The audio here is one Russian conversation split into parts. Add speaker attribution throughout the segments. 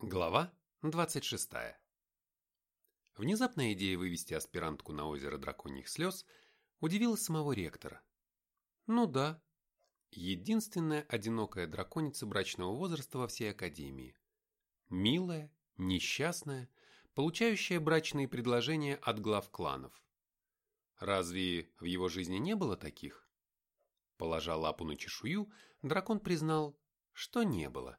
Speaker 1: Глава 26. Внезапная идея вывести аспирантку на озеро драконьих слез удивила самого ректора. Ну да, единственная одинокая драконица брачного возраста во всей академии. Милая, несчастная, получающая брачные предложения от глав кланов. Разве в его жизни не было таких? Положа лапу на чешую, дракон признал, что не было.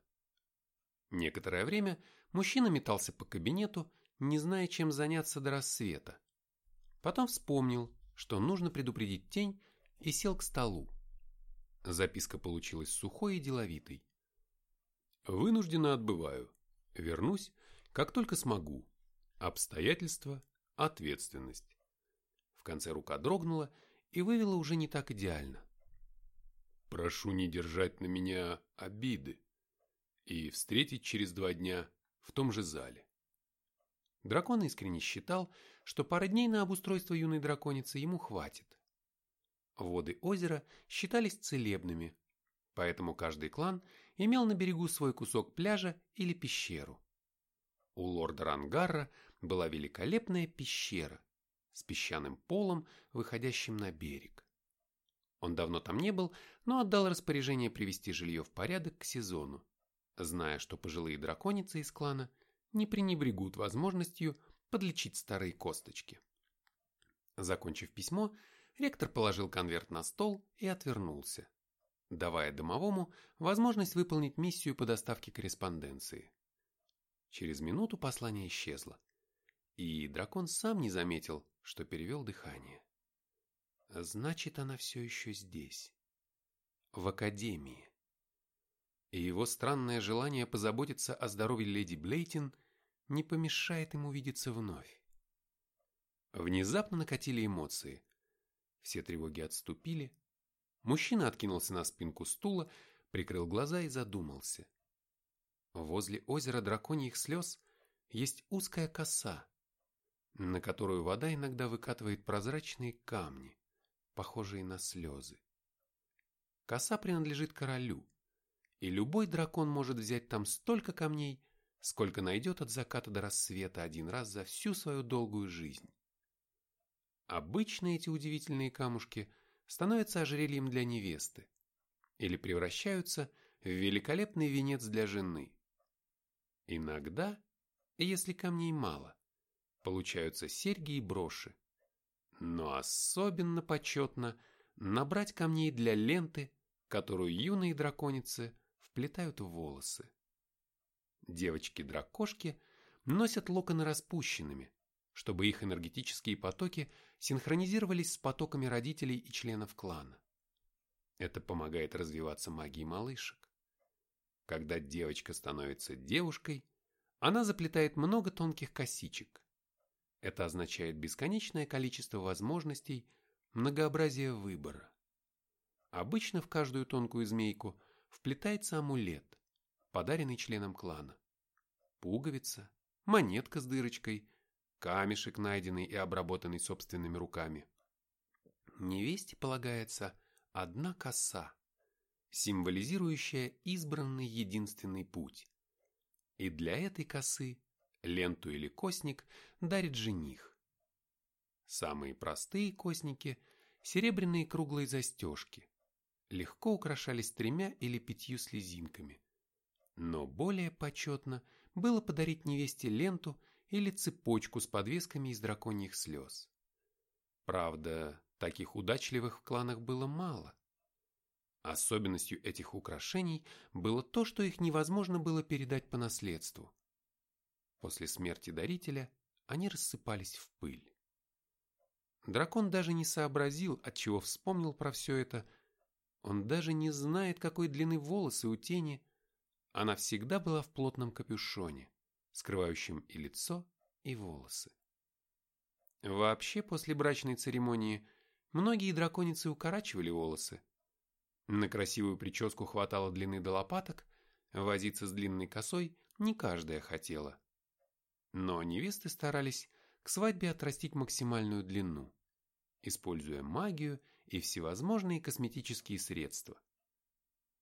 Speaker 1: Некоторое время мужчина метался по кабинету, не зная, чем заняться до рассвета. Потом вспомнил, что нужно предупредить тень, и сел к столу. Записка получилась сухой и деловитой. «Вынужденно отбываю. Вернусь, как только смогу. Обстоятельства, ответственность». В конце рука дрогнула и вывела уже не так идеально. «Прошу не держать на меня обиды и встретить через два дня в том же зале. Дракон искренне считал, что пары дней на обустройство юной драконицы ему хватит. Воды озера считались целебными, поэтому каждый клан имел на берегу свой кусок пляжа или пещеру. У лорда Рангарра была великолепная пещера с песчаным полом, выходящим на берег. Он давно там не был, но отдал распоряжение привести жилье в порядок к сезону зная, что пожилые драконицы из клана не пренебрегут возможностью подлечить старые косточки. Закончив письмо, ректор положил конверт на стол и отвернулся, давая домовому возможность выполнить миссию по доставке корреспонденции. Через минуту послание исчезло, и дракон сам не заметил, что перевел дыхание. Значит, она все еще здесь, в академии и его странное желание позаботиться о здоровье леди Блейтин не помешает ему видеться вновь. Внезапно накатили эмоции. Все тревоги отступили. Мужчина откинулся на спинку стула, прикрыл глаза и задумался. Возле озера драконьих слез есть узкая коса, на которую вода иногда выкатывает прозрачные камни, похожие на слезы. Коса принадлежит королю, и любой дракон может взять там столько камней, сколько найдет от заката до рассвета один раз за всю свою долгую жизнь. Обычно эти удивительные камушки становятся ожерельем для невесты или превращаются в великолепный венец для жены. Иногда, если камней мало, получаются серьги и броши. Но особенно почетно набрать камней для ленты, которую юные драконицы вплетают в волосы. Девочки-дракошки носят локоны распущенными, чтобы их энергетические потоки синхронизировались с потоками родителей и членов клана. Это помогает развиваться магии малышек. Когда девочка становится девушкой, она заплетает много тонких косичек. Это означает бесконечное количество возможностей, многообразие выбора. Обычно в каждую тонкую змейку вплетается амулет, подаренный членам клана. Пуговица, монетка с дырочкой, камешек, найденный и обработанный собственными руками. Невесте полагается одна коса, символизирующая избранный единственный путь. И для этой косы ленту или костник дарит жених. Самые простые костники – серебряные круглые застежки, легко украшались тремя или пятью слезинками. Но более почетно было подарить невесте ленту или цепочку с подвесками из драконьих слез. Правда, таких удачливых в кланах было мало. Особенностью этих украшений было то, что их невозможно было передать по наследству. После смерти дарителя они рассыпались в пыль. Дракон даже не сообразил, от чего вспомнил про все это, он даже не знает, какой длины волосы у тени. Она всегда была в плотном капюшоне, скрывающем и лицо, и волосы. Вообще, после брачной церемонии многие драконицы укорачивали волосы. На красивую прическу хватало длины до лопаток, возиться с длинной косой не каждая хотела. Но невесты старались к свадьбе отрастить максимальную длину, используя магию и всевозможные косметические средства.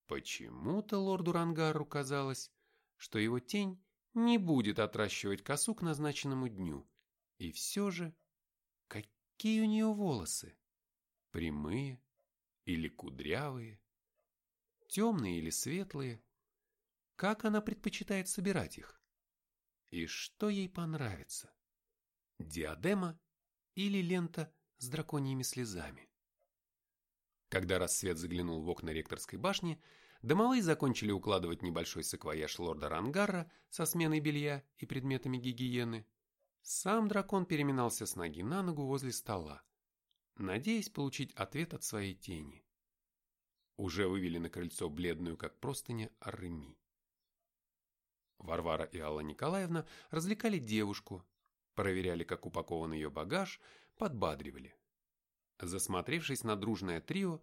Speaker 1: Почему-то лорду Рангару казалось, что его тень не будет отращивать косу к назначенному дню. И все же, какие у нее волосы? Прямые или кудрявые? Темные или светлые? Как она предпочитает собирать их? И что ей понравится? Диадема или лента с драконьими слезами? Когда рассвет заглянул в окна ректорской башни, домовые закончили укладывать небольшой саквояж лорда Рангарра со сменой белья и предметами гигиены. Сам дракон переминался с ноги на ногу возле стола, надеясь получить ответ от своей тени. Уже вывели на крыльцо бледную, как простыня, Арреми. Варвара и Алла Николаевна развлекали девушку, проверяли, как упакован ее багаж, подбадривали. Засмотревшись на дружное трио,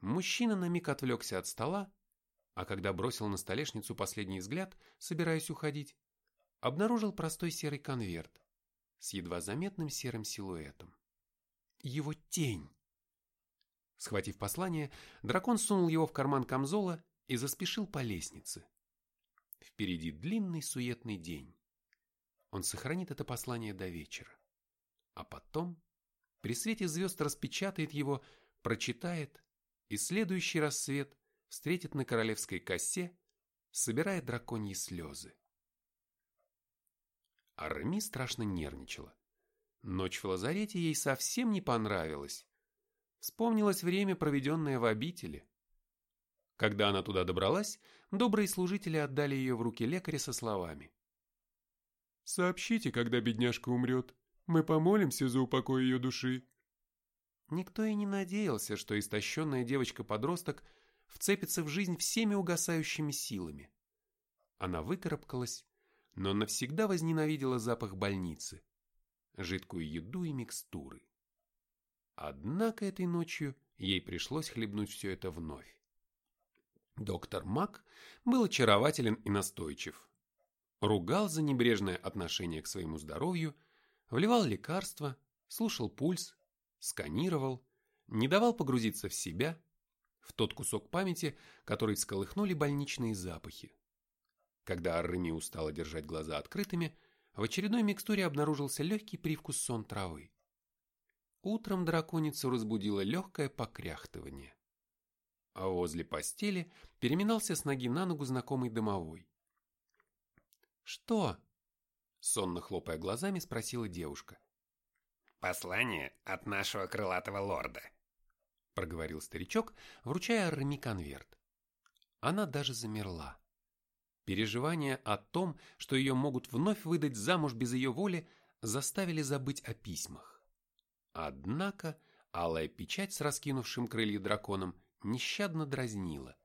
Speaker 1: мужчина на миг отвлекся от стола, а когда бросил на столешницу последний взгляд, собираясь уходить, обнаружил простой серый конверт с едва заметным серым силуэтом. Его тень. Схватив послание, дракон сунул его в карман камзола и заспешил по лестнице. Впереди длинный суетный день. Он сохранит это послание до вечера. А потом при свете звезд распечатает его, прочитает, и следующий рассвет встретит на королевской косе, собирая драконьи слезы. Арми страшно нервничала. Ночь в лазарете ей совсем не понравилась. Вспомнилось время, проведенное в обители. Когда она туда добралась, добрые служители отдали ее в руки лекаря со словами. «Сообщите, когда бедняжка умрет. Мы помолимся за упокой ее души». Никто и не надеялся, что истощенная девочка-подросток вцепится в жизнь всеми угасающими силами. Она выкарабкалась, но навсегда возненавидела запах больницы, жидкую еду и микстуры. Однако этой ночью ей пришлось хлебнуть все это вновь. Доктор Мак был очарователен и настойчив. Ругал за небрежное отношение к своему здоровью вливал лекарства, слушал пульс, сканировал, не давал погрузиться в себя, в тот кусок памяти, который сколыхнули больничные запахи. Когда Арреми устала держать глаза открытыми, в очередной микстуре обнаружился легкий привкус сон травы. Утром драконицу разбудило легкое покряхтывание. А возле постели переминался с ноги на ногу знакомый домовой. «Что?» Сонно хлопая глазами, спросила девушка.
Speaker 2: «Послание от нашего крылатого лорда», —
Speaker 1: проговорил старичок, вручая Рами конверт. Она даже замерла. Переживания о том, что ее могут вновь выдать замуж без ее воли, заставили забыть о письмах. Однако алая печать с раскинувшим крылья драконом нещадно дразнила.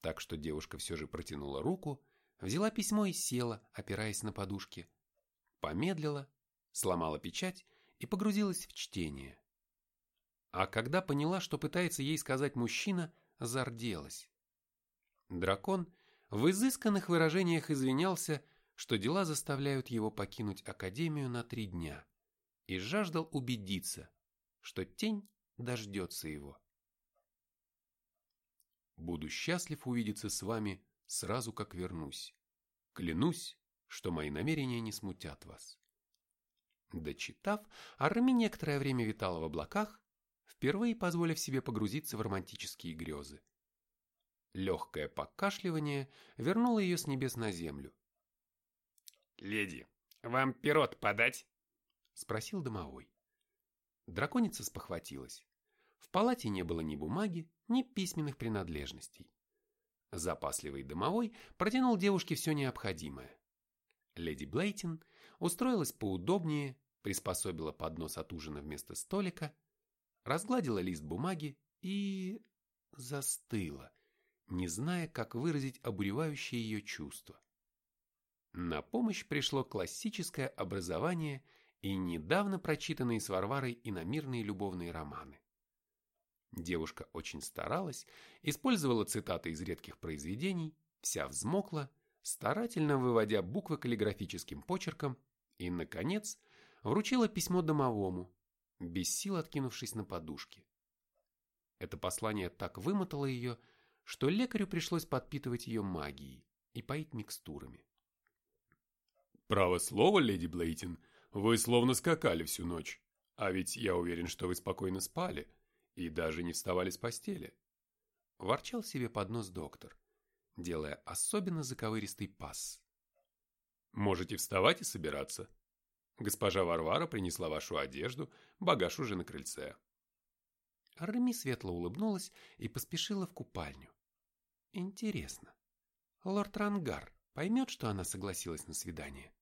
Speaker 1: Так что девушка все же протянула руку, взяла письмо и села, опираясь на подушки. Помедлила, сломала печать и погрузилась в чтение. А когда поняла, что пытается ей сказать мужчина, зарделась. Дракон в изысканных выражениях извинялся, что дела заставляют его покинуть Академию на три дня, и жаждал убедиться, что тень дождется его. Буду счастлив увидеться с вами сразу как вернусь. Клянусь, что мои намерения не смутят вас. Дочитав, Арми некоторое время витала в облаках, впервые позволив себе погрузиться в романтические грезы. Легкое покашливание вернуло ее с небес на землю.
Speaker 2: «Леди, вам пирот подать?»
Speaker 1: — спросил домовой. Драконица спохватилась. В палате не было ни бумаги, ни письменных принадлежностей. Запасливый домовой протянул девушке все необходимое. Леди Блейтин устроилась поудобнее, приспособила поднос от ужина вместо столика, разгладила лист бумаги и... застыла, не зная, как выразить обуревающее ее чувство. На помощь пришло классическое образование и недавно прочитанные с Варварой иномирные любовные романы. Девушка очень старалась, использовала цитаты из редких произведений, вся взмокла, старательно выводя буквы каллиграфическим почерком и, наконец, вручила письмо домовому, без сил откинувшись на подушке. Это послание так вымотало ее, что лекарю пришлось подпитывать ее магией и поить микстурами.
Speaker 3: Право слово, леди Блейтин, вы словно скакали всю ночь. А ведь я уверен, что вы спокойно спали и даже не вставали с постели.
Speaker 1: Ворчал себе под нос доктор, делая особенно заковыристый пас.
Speaker 3: Можете вставать и собираться. Госпожа Варвара принесла вашу одежду, багаж уже на крыльце.
Speaker 1: Реми светло улыбнулась и поспешила в купальню. Интересно, лорд Рангар поймет, что она согласилась на свидание?